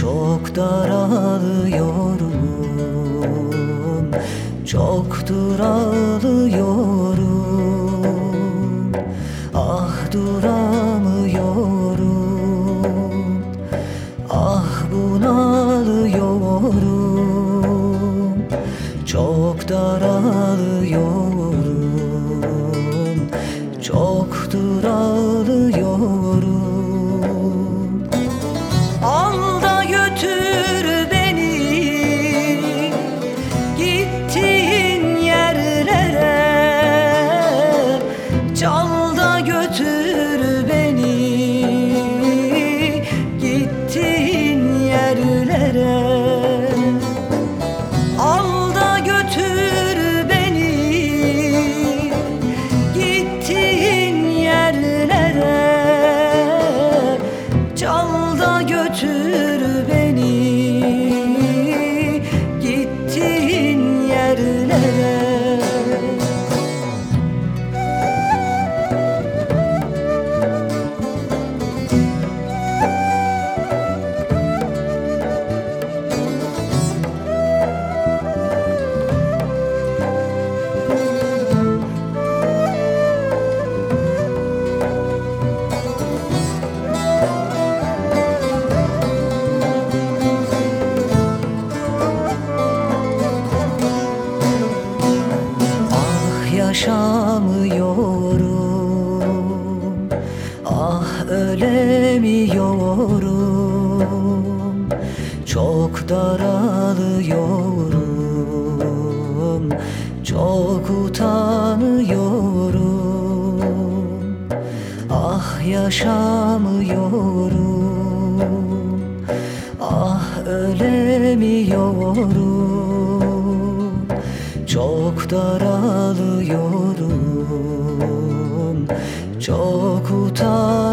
Çok daralıyorum Çoktur ağlıyorum Ah duramıyorum Ah bunalıyorum. Çok daralıyorum Çoktur ağlıyorum Çal Yaşamıyorum. Ah ölemiyorum. Çok daralıyorum. Çok utanıyorum. Ah yaşamıyorum. Ah ölemiyorum daralıyorum Çok utanıyorum